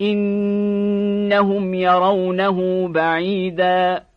إنهم يرونه بعيداً.